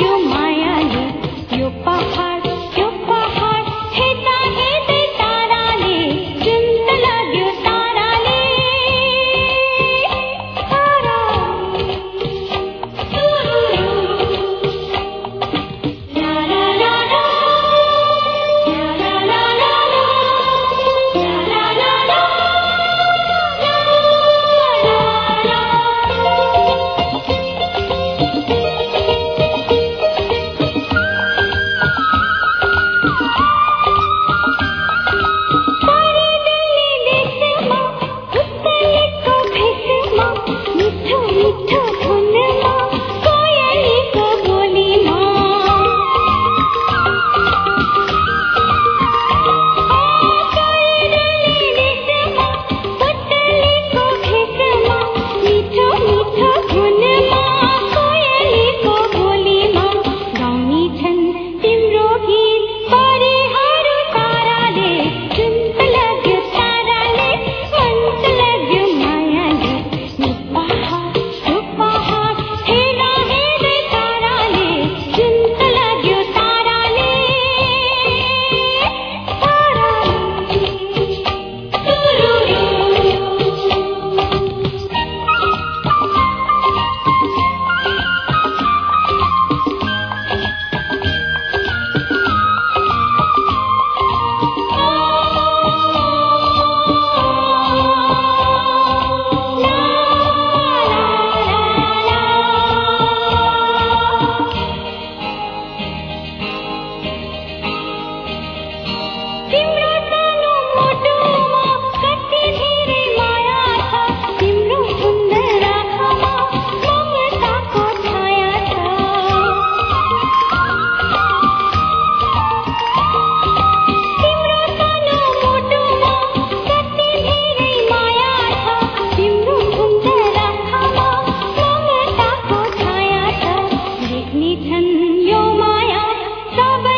you 有妈呀